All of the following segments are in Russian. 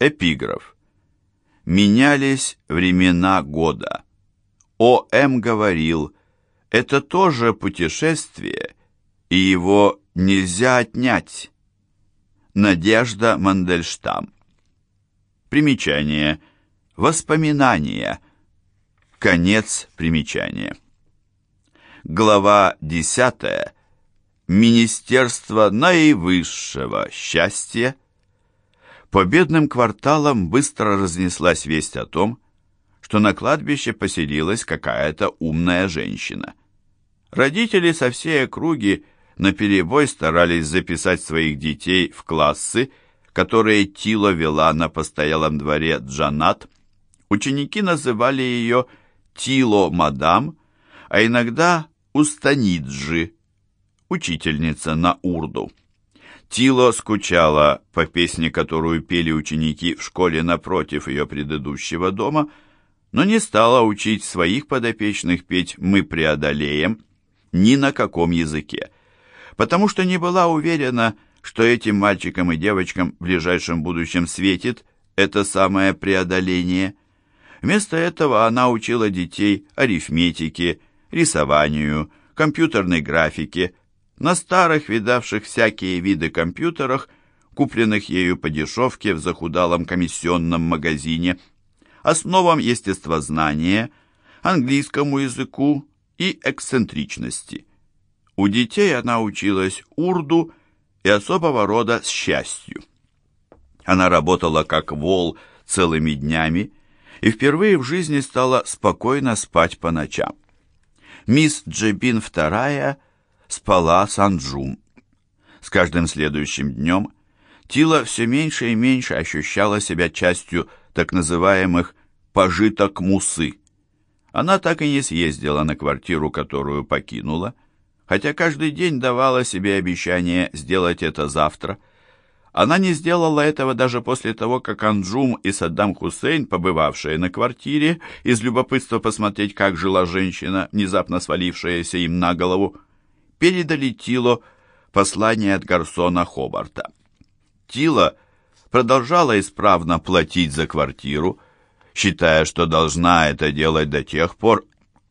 Эпиграф. Менялись времена года. О.М. говорил, это тоже путешествие, и его нельзя отнять. Надежда Мандельштам. Примечание. Воспоминания. Конец примечания. Глава 10. Министерство наивысшего счастья. По бедным кварталам быстро разнеслась весть о том, что на кладбище поселилась какая-то умная женщина. Родители со всей округи наперебой старались записать своих детей в классы, которые Тила вела на постоялом дворе Джанат. Ученики называли ее Тило-мадам, а иногда Устаниджи, учительница на урду. Тило скучала по песне, которую пели ученики в школе напротив ее предыдущего дома, но не стала учить своих подопечных петь «Мы преодолеем» ни на каком языке, потому что не была уверена, что этим мальчикам и девочкам в ближайшем будущем светит это самое преодоление. Вместо этого она учила детей арифметике, рисованию, компьютерной графике, на старых, видавших всякие виды компьютерах, купленных ею по дешевке в захудалом комиссионном магазине, основам естествознания, английскому языку и эксцентричности. У детей она училась урду и особого рода счастью. Она работала как вол целыми днями и впервые в жизни стала спокойно спать по ночам. Мисс Джебин II спала с Анджум. С каждым следующим днем Тила все меньше и меньше ощущала себя частью так называемых «пожиток мусы». Она так и не съездила на квартиру, которую покинула, хотя каждый день давала себе обещание сделать это завтра – она не сделала этого даже после того, как Анджум и Саддам Хусейн, побывавшие на квартире, из любопытства посмотреть, как жила женщина, внезапно свалившаяся им на голову, передали Тило послание от Гарсона Хобарта. Тила продолжала исправно платить за квартиру, считая, что должна это делать до тех пор,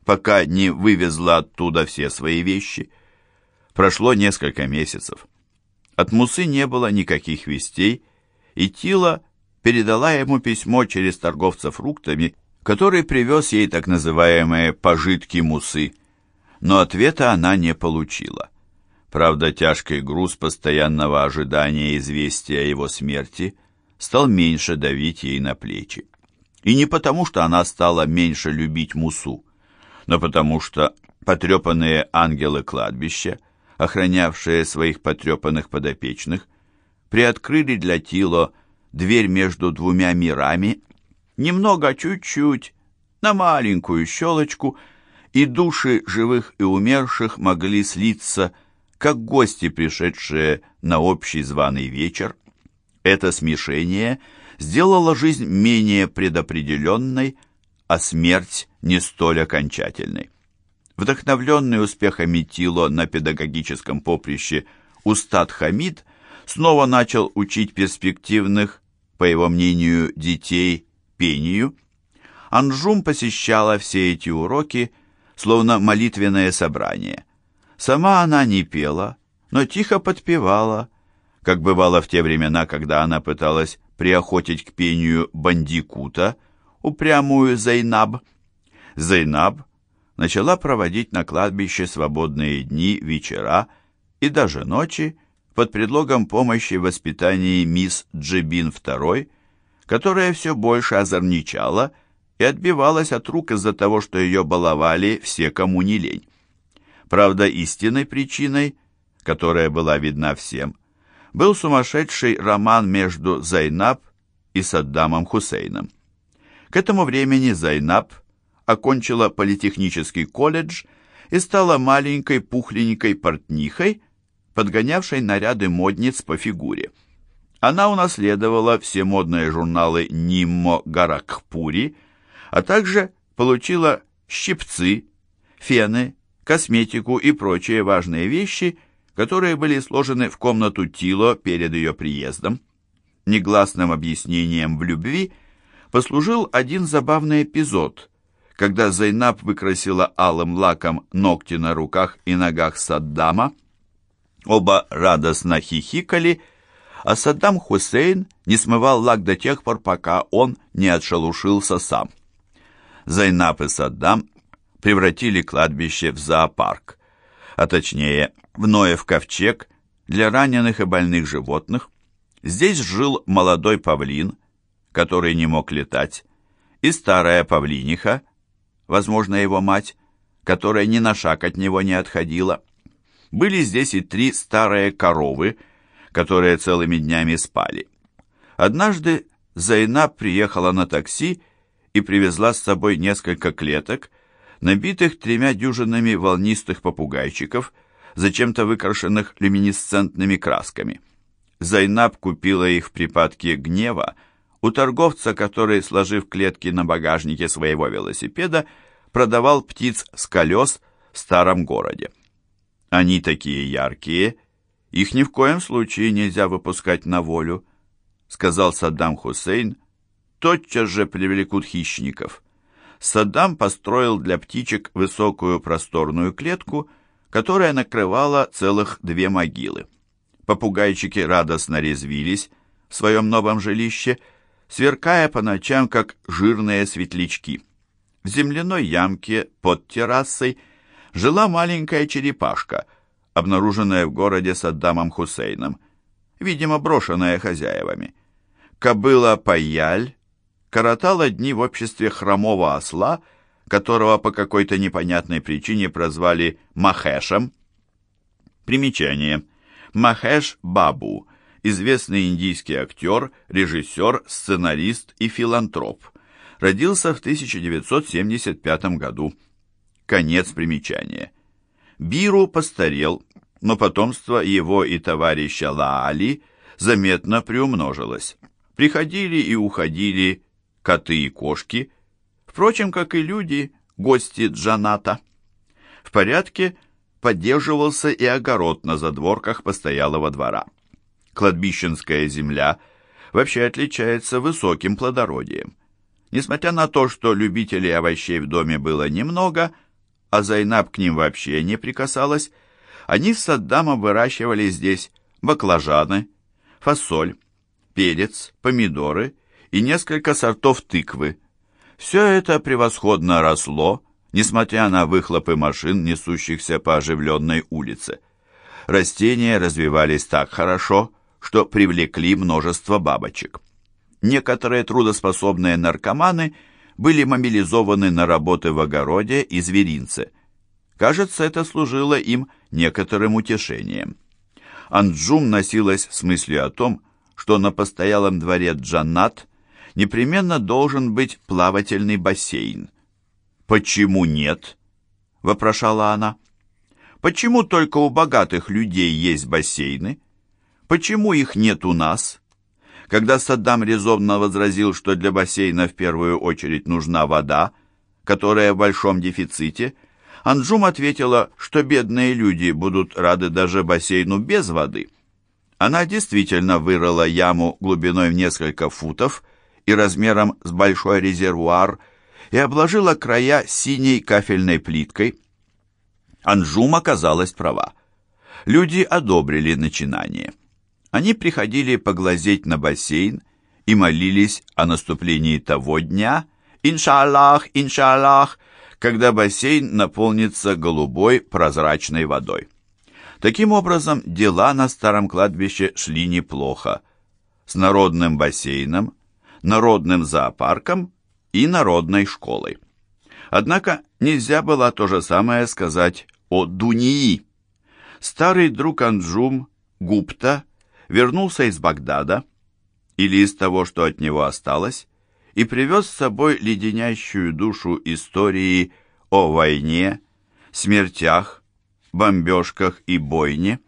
пока не вывезла оттуда все свои вещи. Прошло несколько месяцев. От Мусы не было никаких вестей, и Тила передала ему письмо через торговца фруктами, который привез ей так называемые «пожитки Мусы», но ответа она не получила. Правда, тяжкий груз постоянного ожидания известия о его смерти стал меньше давить ей на плечи. И не потому, что она стала меньше любить Мусу, но потому что потрепанные ангелы кладбища охранявшие своих потрепанных подопечных, приоткрыли для Тило дверь между двумя мирами, немного чуть-чуть, на маленькую щелочку, и души живых и умерших могли слиться, как гости, пришедшие на общий званый вечер. Это смешение сделало жизнь менее предопределенной, а смерть не столь окончательной. Вдохновленный успехами Тило на педагогическом поприще, Устат Хамид снова начал учить перспективных, по его мнению, детей пению. Анджум посещала все эти уроки, словно молитвенное собрание. Сама она не пела, но тихо подпевала, как бывало в те времена, когда она пыталась приохотить к пению бандикута, упрямую Зайнаб. Зайнаб начала проводить на кладбище свободные дни, вечера и даже ночи под предлогом помощи в воспитании мисс Джебин II, которая все больше озорничала и отбивалась от рук из-за того, что ее баловали все, кому не лень. Правда, истинной причиной, которая была видна всем, был сумасшедший роман между Зайнаб и Саддамом Хусейном. К этому времени Зайнаб – окончила политехнический колледж и стала маленькой пухленькой портнихой, подгонявшей наряды модниц по фигуре. Она унаследовала все модные журналы «Ниммо Гаракхпури», а также получила щипцы, фены, косметику и прочие важные вещи, которые были сложены в комнату Тило перед ее приездом. негласным объяснением в любви послужил один забавный эпизод, когда Зайнаб выкрасила алым лаком ногти на руках и ногах Саддама. Оба радостно хихикали, а Саддам Хусейн не смывал лак до тех пор, пока он не отшелушился сам. Зайнаб и Саддам превратили кладбище в зоопарк, а точнее в Ноев ковчег для раненых и больных животных. Здесь жил молодой павлин, который не мог летать, и старая павлиниха, возможно, его мать, которая ни на шаг от него не отходила. Были здесь и три старые коровы, которые целыми днями спали. Однажды Зайнаб приехала на такси и привезла с собой несколько клеток, набитых тремя дюжинами волнистых попугайчиков, зачем-то выкрашенных люминесцентными красками. Зайнаб купила их в припадке гнева у торговца, который, сложив клетки на багажнике своего велосипеда, продавал птиц с колес в старом городе. Они такие яркие, их ни в коем случае нельзя выпускать на волю, сказал Саддам Хусейн, тотчас же привлекут хищников. Саддам построил для птичек высокую просторную клетку, которая накрывала целых две могилы. Попугайчики радостно резвились в своем новом жилище, сверкая по ночам, как жирные светлячки. В земляной ямке под террасой жила маленькая черепашка, обнаруженная в городе Саддамом Хусейном, видимо, брошенная хозяевами. Кобыла Паяль коротала дни в обществе хромого осла, которого по какой-то непонятной причине прозвали Махешем. Примечание. Махеш Бабу, известный индийский актер, режиссер, сценарист и филантроп. Родился в 1975 году. Конец примечания. Биру постарел, но потомство его и товарища Лаали заметно приумножилось. Приходили и уходили коты и кошки, впрочем, как и люди, гости Джаната. В порядке поддерживался и огород на задворках постоялого двора. Кладбищенская земля вообще отличается высоким плодородием. Несмотря на то, что любителей овощей в доме было немного, а Зайнаб к ним вообще не прикасалась, они с Саддамом выращивали здесь баклажаны, фасоль, перец, помидоры и несколько сортов тыквы. Все это превосходно росло, несмотря на выхлопы машин, несущихся по оживленной улице. Растения развивались так хорошо, что привлекли множество бабочек. Некоторые трудоспособные наркоманы были мобилизованы на работы в огороде и зверинце. Кажется, это служило им некоторым утешением. Анджум носилась с мыслью о том, что на постоялом дворе Джаннат непременно должен быть плавательный бассейн. «Почему нет?» – вопрошала она. «Почему только у богатых людей есть бассейны? Почему их нет у нас?» Когда Саддам резонно возразил, что для бассейна в первую очередь нужна вода, которая в большом дефиците, Анджум ответила, что бедные люди будут рады даже бассейну без воды. Она действительно вырыла яму глубиной в несколько футов – и размером с большой резервуар и обложила края синей кафельной плиткой. Анжум оказалась права. Люди одобрили начинание. Они приходили поглазеть на бассейн и молились о наступлении того дня, иншаллах, иншаллах, когда бассейн наполнится голубой прозрачной водой. Таким образом, дела на старом кладбище шли неплохо. С народным бассейном народным зоопарком и народной школой. Однако нельзя было то же самое сказать о Дунии. Старый друг Анджум, Гупта, вернулся из Багдада, или из того, что от него осталось, и привез с собой леденящую душу истории о войне, смертях, бомбежках и бойне,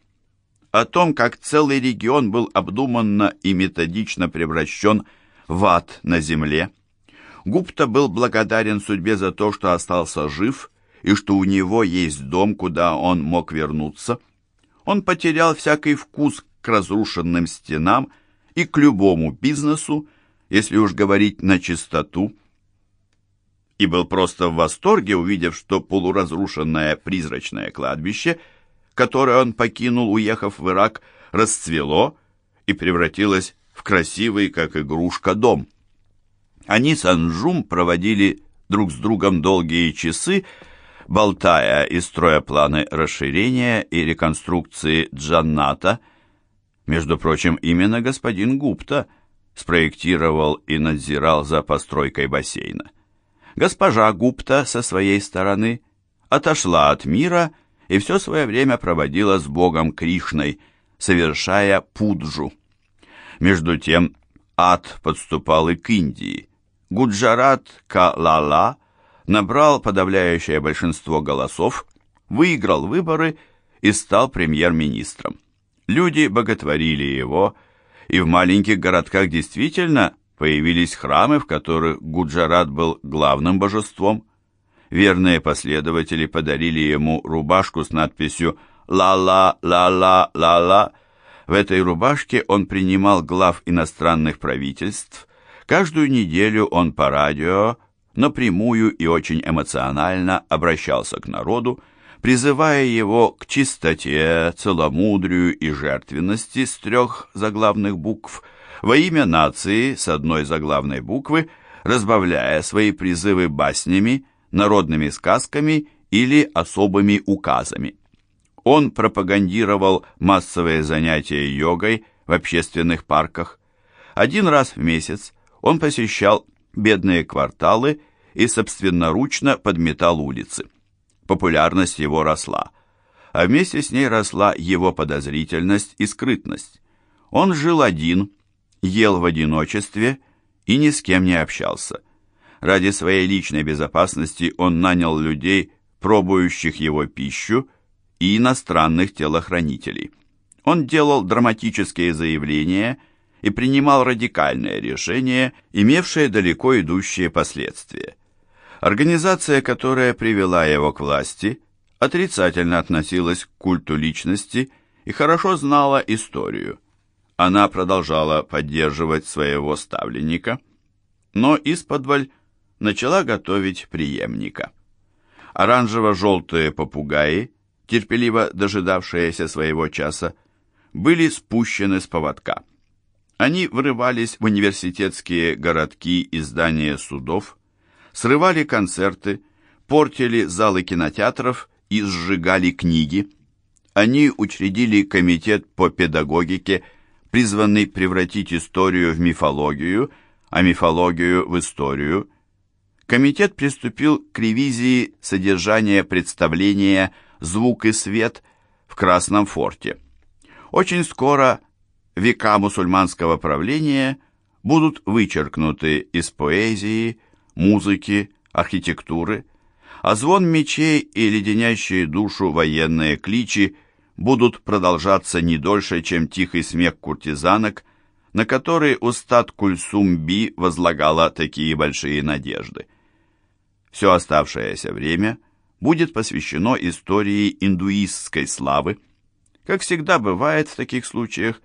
о том, как целый регион был обдуманно и методично превращен в ад на земле. Гупта был благодарен судьбе за то, что остался жив и что у него есть дом, куда он мог вернуться. Он потерял всякий вкус к разрушенным стенам и к любому бизнесу, если уж говорить на чистоту, и был просто в восторге, увидев, что полуразрушенное призрачное кладбище, которое он покинул, уехав в Ирак, расцвело и превратилось в красивый, как игрушка, дом. Они с Анжум проводили друг с другом долгие часы, болтая и строя планы расширения и реконструкции Джанната. Между прочим, именно господин Гупта спроектировал и надзирал за постройкой бассейна. Госпожа Гупта со своей стороны отошла от мира и все свое время проводила с богом Кришной, совершая пуджу. Между тем ад подступал и к Индии. Гуджарат Калала набрал подавляющее большинство голосов, выиграл выборы и стал премьер-министром. Люди боготворили его, и в маленьких городках действительно появились храмы, в которых Гуджарат был главным божеством. Верные последователи подарили ему рубашку с надписью «Ла-ла, ла-ла, ла-ла». В этой рубашке он принимал глав иностранных правительств, Каждую неделю он по радио напрямую и очень эмоционально обращался к народу, призывая его к чистоте, целомудрию и жертвенности с трех заглавных букв, во имя нации с одной заглавной буквы, разбавляя свои призывы баснями, народными сказками или особыми указами. Он пропагандировал массовые занятия йогой в общественных парках. Один раз в месяц он посещал бедные кварталы и собственноручно подметал улицы. Популярность его росла, а вместе с ней росла его подозрительность и скрытность. Он жил один, ел в одиночестве и ни с кем не общался. Ради своей личной безопасности он нанял людей, пробующих его пищу, и иностранных телохранителей. Он делал драматические заявления – и принимал радикальные решения, имевшие далеко идущие последствия. Организация, которая привела его к власти, отрицательно относилась к культу личности и хорошо знала историю. Она продолжала поддерживать своего ставленника, но исподволь начала готовить преемника. Оранжево-желтые попугаи, терпеливо дожидавшиеся своего часа, были спущены с поводка. Они врывались в университетские городки и здания судов, срывали концерты, портили залы кинотеатров и сжигали книги. Они учредили комитет по педагогике, призванный превратить историю в мифологию, а мифологию в историю. Комитет приступил к ревизии содержания представления «Звук и свет» в Красном форте. Очень скоро века мусульманского правления будут вычеркнуты из поэзии, музыки, архитектуры, а звон мечей и леденящие душу военные кличи будут продолжаться не дольше, чем тихий смех куртизанок, на который устат Кульсум-Би возлагала такие большие надежды. Все оставшееся время будет посвящено истории индуистской славы. Как всегда бывает в таких случаях,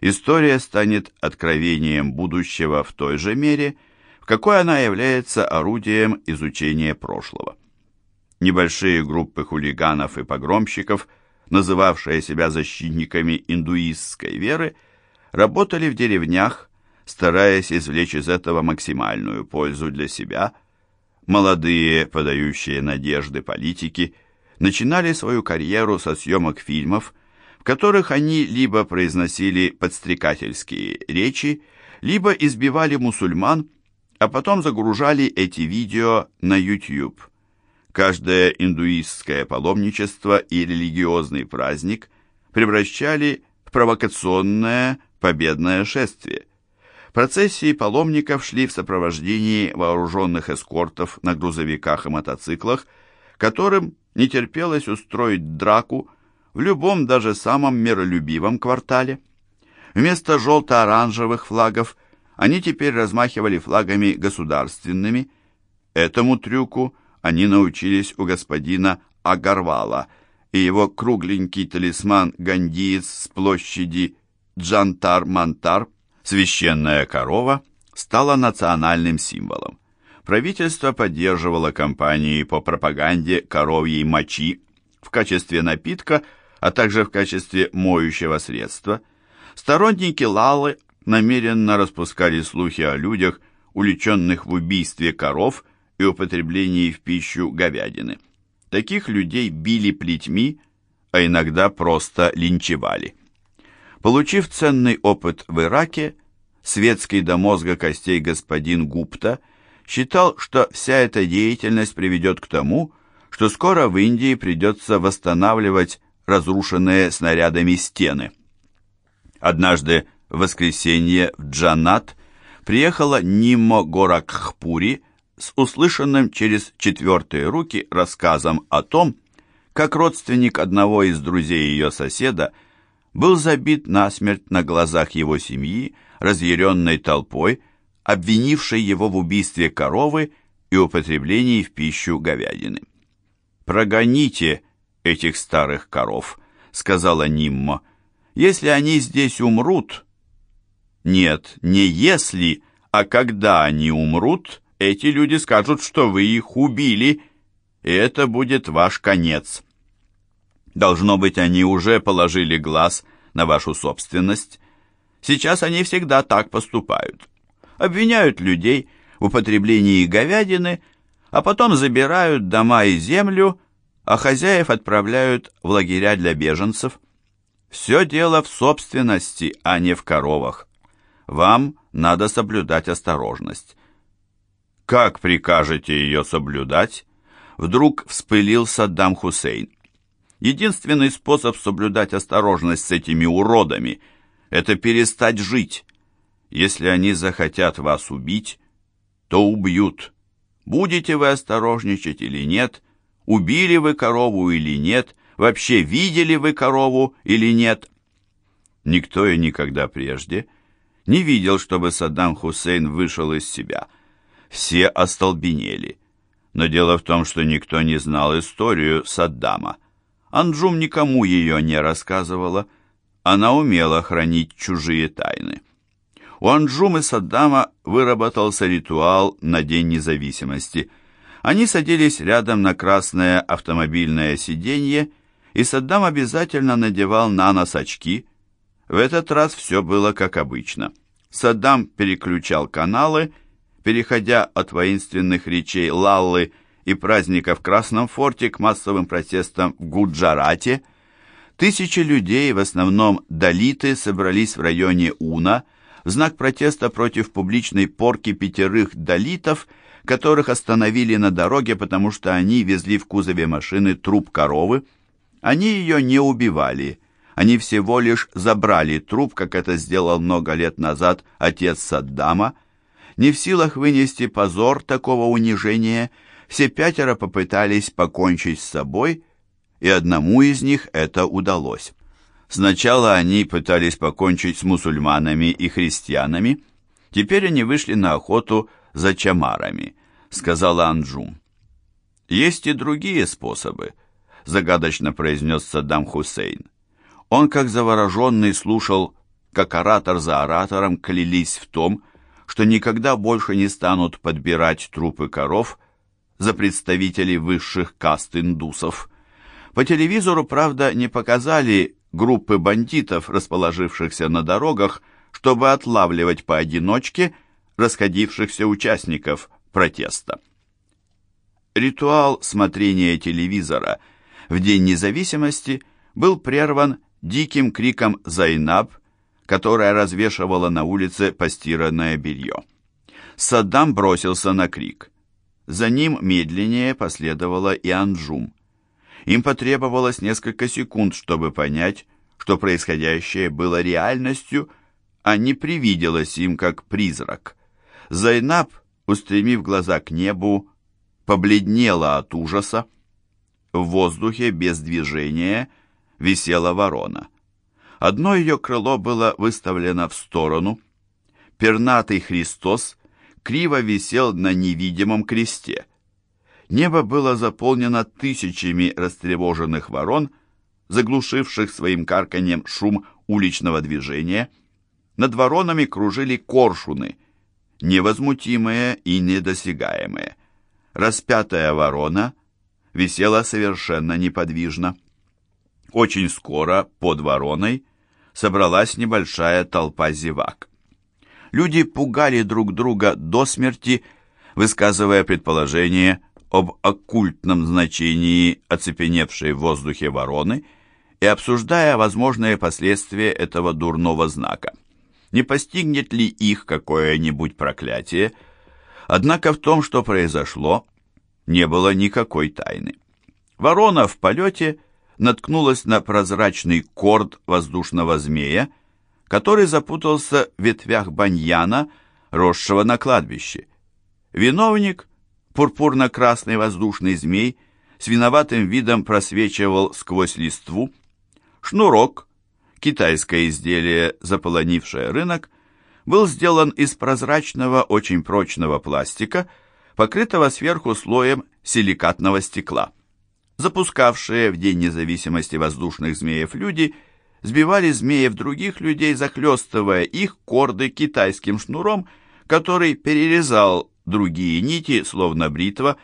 история станет откровением будущего в той же мере, в какой она является орудием изучения прошлого. Небольшие группы хулиганов и погромщиков, называвшие себя защитниками индуистской веры, работали в деревнях, стараясь извлечь из этого максимальную пользу для себя. Молодые, подающие надежды политики, начинали свою карьеру со съемок фильмов, в которых они либо произносили подстрекательские речи, либо избивали мусульман, а потом загружали эти видео на YouTube. Каждое индуистское паломничество и религиозный праздник превращали в провокационное победное шествие. Процессии паломников шли в сопровождении вооруженных эскортов на грузовиках и мотоциклах, которым не терпелось устроить драку в любом, даже самом миролюбивом квартале. Вместо желто-оранжевых флагов они теперь размахивали флагами государственными. Этому трюку они научились у господина Агарвала, и его кругленький талисман гандиец с площади Джантар-Мантар Священная корова стала национальным символом. Правительство поддерживало кампании по пропаганде коровьей мочи в качестве напитка, а также в качестве моющего средства. Сторонники Лалы намеренно распускали слухи о людях, уличенных в убийстве коров и употреблении в пищу говядины. Таких людей били плетьми, а иногда просто линчевали. Получив ценный опыт в Ираке, светский до мозга костей господин Гупта считал, что вся эта деятельность приведет к тому, что скоро в Индии придется восстанавливать разрушенные снарядами стены. Однажды в воскресенье в Джанат приехала Ниммо Горакхпури с услышанным через четвертые руки рассказом о том, как родственник одного из друзей ее соседа был забит насмерть на глазах его семьи, разъяренной толпой, обвинившей его в убийстве коровы и употреблении в пищу говядины. «Прогоните этих старых коров», — сказала Ниммо. «Если они здесь умрут...» «Нет, не если, а когда они умрут, эти люди скажут, что вы их убили, и это будет ваш конец». Должно быть, они уже положили глаз на вашу собственность. Сейчас они всегда так поступают. Обвиняют людей в употреблении говядины, а потом забирают дома и землю, а хозяев отправляют в лагеря для беженцев. Все дело в собственности, а не в коровах. Вам надо соблюдать осторожность. Как прикажете ее соблюдать? Вдруг вспылил Саддам Хусейн. Единственный способ соблюдать осторожность с этими уродами – это перестать жить. Если они захотят вас убить, то убьют. Будете вы осторожничать или нет, убили вы корову или нет, вообще видели вы корову или нет. Никто и никогда прежде не видел, чтобы Саддам Хусейн вышел из себя. Все остолбенели. Но дело в том, что никто не знал историю Саддама. Анджум никому ее не рассказывала. Она умела хранить чужие тайны. У Анджум и Саддама выработался ритуал на День независимости. Они садились рядом на красное автомобильное сиденье, и Саддам обязательно надевал на нос очки. В этот раз все было как обычно. Саддам переключал каналы, переходя от воинственных речей Лаллы и праздника в Красном форте к массовым протестам в Гуджарате, тысячи людей, в основном далиты, собрались в районе Уна в знак протеста против публичной порки пятерых далитов, которых остановили на дороге, потому что они везли в кузове машины труп коровы. Они ее не убивали, они всего лишь забрали труп, как это сделал много лет назад отец Саддама. Не в силах вынести позор такого унижения – все пятеро попытались покончить с собой, и одному из них это удалось. Сначала они пытались покончить с мусульманами и христианами, теперь они вышли на охоту за чамарами, сказала Анджум. Есть и другие способы, загадочно произнес Саддам Хусейн. Он, как завороженный, слушал, как оратор за оратором клялись в том, что никогда больше не станут подбирать трупы коров, за представителей высших каст индусов. По телевизору, правда, не показали группы бандитов, расположившихся на дорогах, чтобы отлавливать поодиночке расходившихся участников протеста. Ритуал смотрения телевизора в День независимости был прерван диким криком «Зайнаб», которая развешивала на улице постиранное белье. Саддам бросился на крик. За ним медленнее последовала и Анджум. Им потребовалось несколько секунд, чтобы понять, что происходящее было реальностью, а не привиделось им как призрак. Зайнаб, устремив глаза к небу, побледнела от ужаса. В воздухе без движения висела ворона. Одно ее крыло было выставлено в сторону. Пернатый Христос криво висел на невидимом кресте. Небо было заполнено тысячами растревоженных ворон, заглушивших своим карканьем шум уличного движения. над воронами кружили коршуны, невозмутимые и недосягаемые. Распятая ворона висела совершенно неподвижно. Очень скоро под вороной собралась небольшая толпа зевак. Люди пугали друг друга до смерти, высказывая предположение об оккультном значении оцепеневшей в воздухе вороны и обсуждая возможные последствия этого дурного знака. Не постигнет ли их какое-нибудь проклятие? Однако в том, что произошло, не было никакой тайны. Ворона в полете наткнулась на прозрачный корд воздушного змея, который запутался в ветвях баньяна, росшего на кладбище. Виновник, пурпурно-красный воздушный змей, с виноватым видом просвечивал сквозь листву. Шнурок, китайское изделие, заполонившее рынок, был сделан из прозрачного, очень прочного пластика, покрытого сверху слоем силикатного стекла. Запускавшие в День независимости воздушных змеев люди сбивали змеев других людей, захлестывая их корды китайским шнуром, который перерезал другие нити, словно бритва.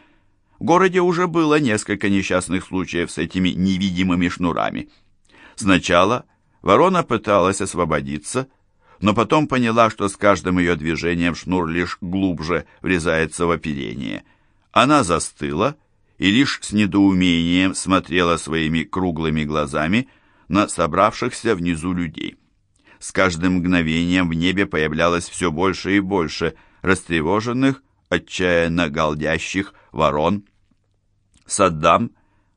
В городе уже было несколько несчастных случаев с этими невидимыми шнурами. Сначала ворона пыталась освободиться, но потом поняла, что с каждым ее движением шнур лишь глубже врезается в оперение. Она застыла и лишь с недоумением смотрела своими круглыми глазами на собравшихся внизу людей. С каждым мгновением в небе появлялось все больше и больше растревоженных, отчаянно галдящих ворон. Саддам,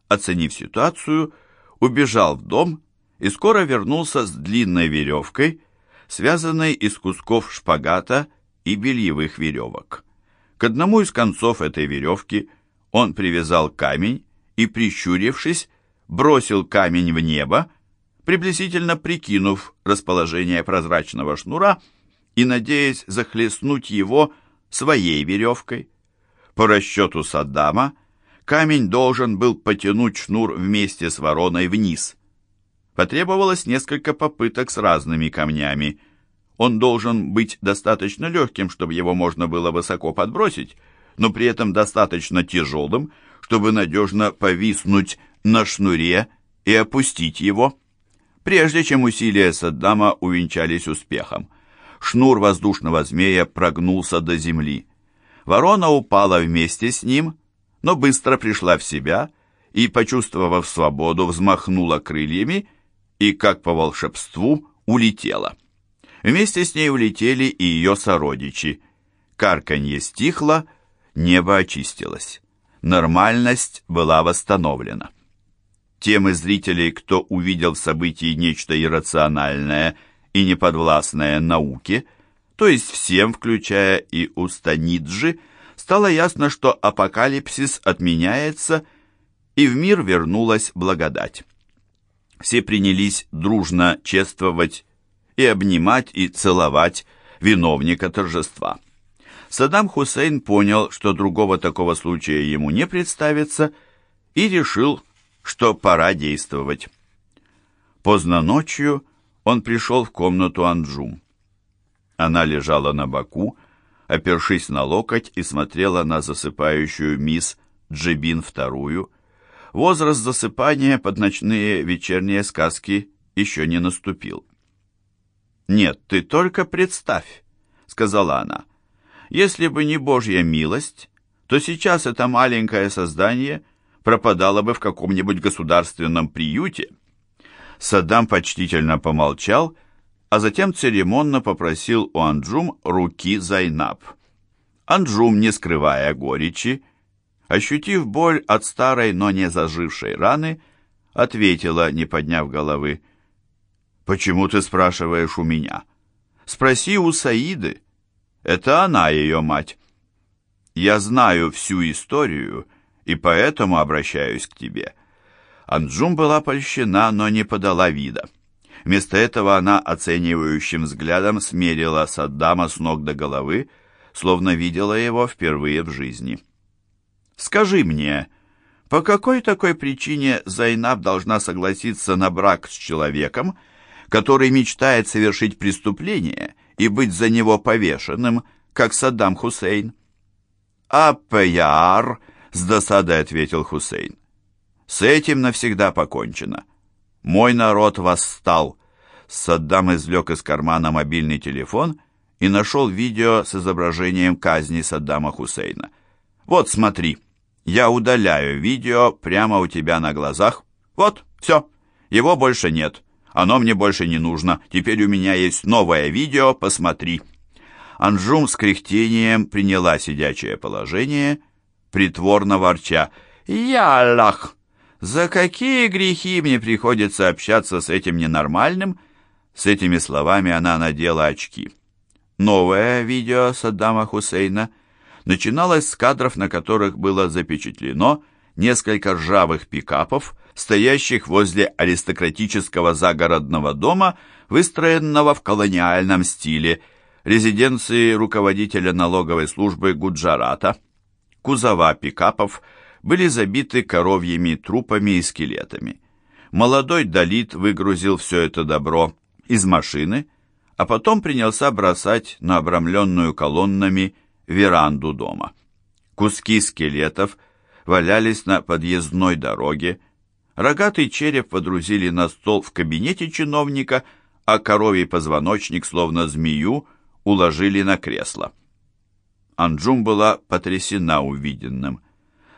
оценив ситуацию, убежал в дом и скоро вернулся с длинной веревкой, связанной из кусков шпагата и бельевых веревок. К одному из концов этой веревки он привязал камень и, прищурившись, бросил камень в небо, приблизительно прикинув расположение прозрачного шнура и надеясь захлестнуть его своей веревкой. По расчету Саддама, камень должен был потянуть шнур вместе с вороной вниз. Потребовалось несколько попыток с разными камнями. Он должен быть достаточно легким, чтобы его можно было высоко подбросить, но при этом достаточно тяжелым, чтобы надежно повиснуть на шнуре и опустить его. Прежде чем усилия Саддама увенчались успехом, шнур воздушного змея прогнулся до земли. Ворона упала вместе с ним, но быстро пришла в себя и, почувствовав свободу, взмахнула крыльями и, как по волшебству, улетела. Вместе с ней улетели и ее сородичи. Карканье стихло, небо очистилось. Нормальность была восстановлена. Тем из зрителей, кто увидел в событии нечто иррациональное и неподвластное науке, то есть всем, включая и Устаниджи, стало ясно, что апокалипсис отменяется, и в мир вернулась благодать все принялись дружно чествовать и обнимать и целовать виновника торжества. Саддам Хусейн понял, что другого такого случая ему не представится, и решил, что пора действовать. Поздно ночью он пришел в комнату Анджум. Она лежала на боку, опершись на локоть и смотрела на засыпающую мисс Джибин вторую, Возраст засыпания под ночные вечерние сказки еще не наступил. «Нет, ты только представь», — сказала она. «Если бы не Божья милость, то сейчас это маленькое создание пропадало бы в каком-нибудь государственном приюте». Саддам почтительно помолчал, а затем церемонно попросил у Анджум руки Зайнаб. Анджум, не скрывая горечи, Ощутив боль от старой, но не зажившей раны, ответила, не подняв головы. «Почему ты спрашиваешь у меня? Спроси у Саиды. Это она ее мать. Я знаю всю историю, и поэтому обращаюсь к тебе». Анджум была польщена, но не подала вида. Вместо этого она оценивающим взглядом смерила Саддама с ног до головы, словно видела его впервые в жизни. Скажи мне, по какой такой причине Зайнаб должна согласиться на брак с человеком, который мечтает совершить преступление и быть за него повешенным, как Саддам Хусейн. «Апаяр», — с досадой ответил Хусейн. «С этим навсегда покончено. Мой народ восстал». Саддам извлек из кармана мобильный телефон и нашел видео с изображением казни Саддама Хусейна. «Вот, смотри, я удаляю видео прямо у тебя на глазах. Вот, все, его больше нет. Оно мне больше не нужно. Теперь у меня есть новое видео, посмотри». Анжум с кряхтением приняла сидячее положение, притворно ворча. «Я Аллах! За какие грехи мне приходится общаться с этим ненормальным?» С этими словами она надела очки. Новое видео Саддама Хусейна начиналось с кадров, на которых было запечатлено несколько ржавых пикапов, стоящих возле аристократического загородного дома, выстроенного в колониальном стиле, резиденции руководителя налоговой службы Гуджарата. Кузова пикапов были забиты коровьими трупами и скелетами. Молодой Далит выгрузил все это добро из машины, а потом принялся бросать на обрамленную колоннами веранду дома. Куски скелетов валялись на подъездной дороге, рогатый череп водрузили на стол в кабинете чиновника, а коровий позвоночник, словно змею, уложили на кресло. Анджум была потрясена увиденным.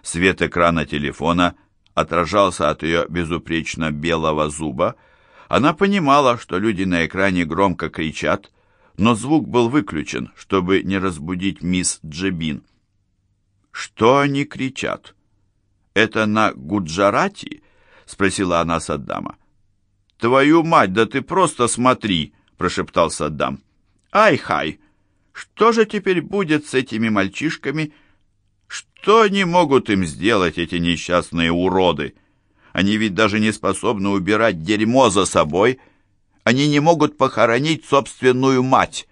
Свет экрана телефона отражался от ее безупречно белого зуба. Она понимала, что люди на экране громко кричат, но звук был выключен, чтобы не разбудить мисс Джебин. «Что они кричат? Это на Гуджарати?» — спросила она Саддама. «Твою мать, да ты просто смотри!» — прошептал Саддам. Ай-хай! Что же теперь будет с этими мальчишками? Что они могут им сделать, эти несчастные уроды? Они ведь даже не способны убирать дерьмо за собой. Они не могут похоронить собственную мать.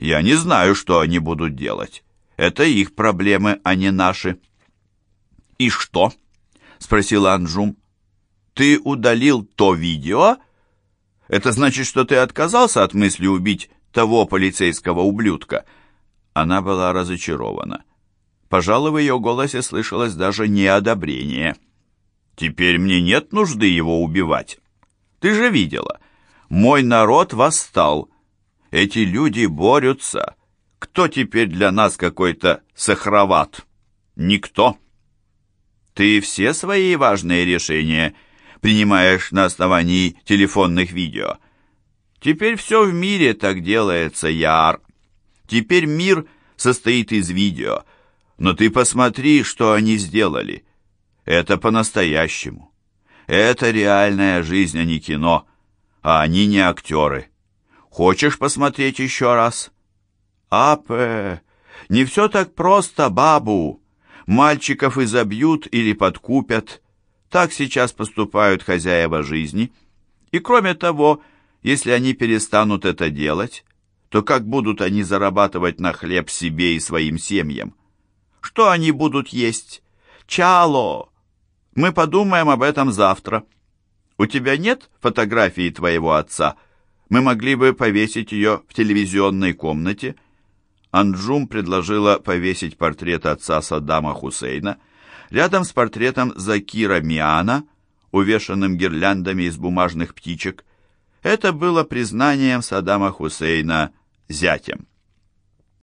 Я не знаю, что они будут делать. Это их проблемы, а не наши. «И что?» — спросила Анжум. «Ты удалил то видео? Это значит, что ты отказался от мысли убить того полицейского ублюдка. Она была разочарована. Пожалуй, в ее голосе слышалось даже неодобрение. «Теперь мне нет нужды его убивать. Ты же видела, мой народ восстал. Эти люди борются. Кто теперь для нас какой-то сахроват? Никто. Ты все свои важные решения принимаешь на основании телефонных видео». Теперь все в мире так делается, Яр. Теперь мир состоит из видео. Но ты посмотри, что они сделали. Это по-настоящему. Это реальная жизнь, а не кино. А они не актеры. Хочешь посмотреть еще раз? Апе, не все так просто, бабу. Мальчиков изобьют или подкупят. Так сейчас поступают хозяева жизни. И кроме того, если они перестанут это делать, то как будут они зарабатывать на хлеб себе и своим семьям? Что они будут есть? Чало! Мы подумаем об этом завтра. У тебя нет фотографии твоего отца? Мы могли бы повесить ее в телевизионной комнате. Анджум предложила повесить портрет отца Саддама Хусейна рядом с портретом Закира Миана, увешанным гирляндами из бумажных птичек. Это было признанием Саддама Хусейна зятем.